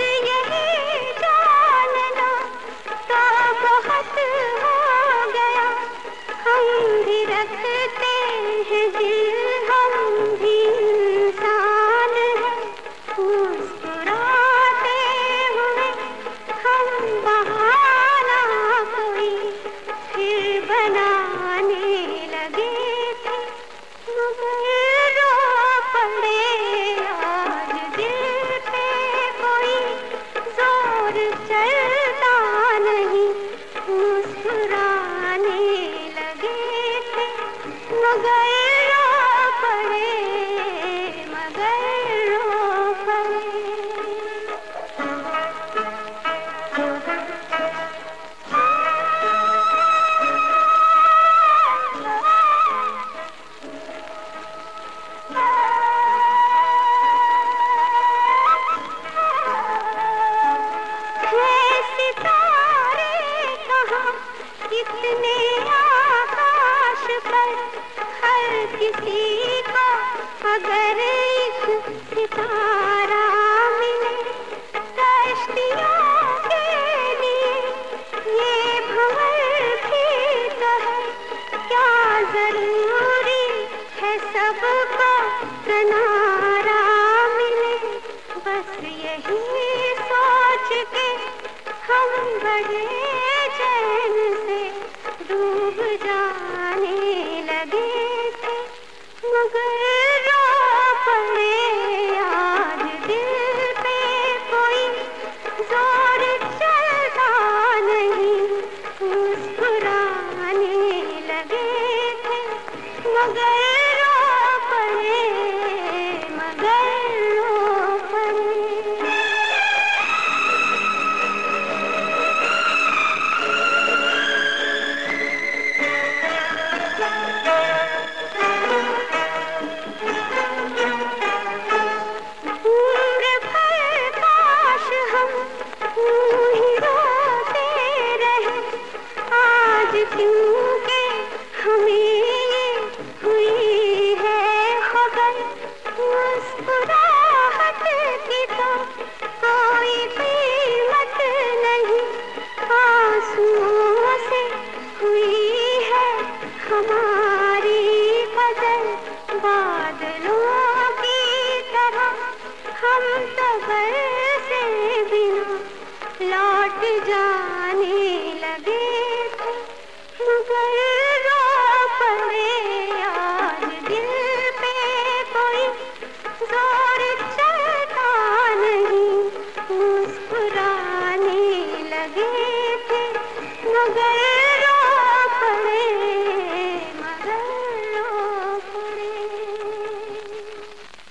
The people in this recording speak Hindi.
से यही कितने आकाश पर हर किसी को अगर एक सितारा मिले कश्तियों के लिए ये भंवर भी तो है। क्या ज़रूरी है सबका किनारा मिले? बस यही सोच के हम बढ़े मगर लौट जाने लगे थे रो पड़े आज दिल पे कोई ज़ोर चलता नहीं। मुस्कुराने लगे थे, मगर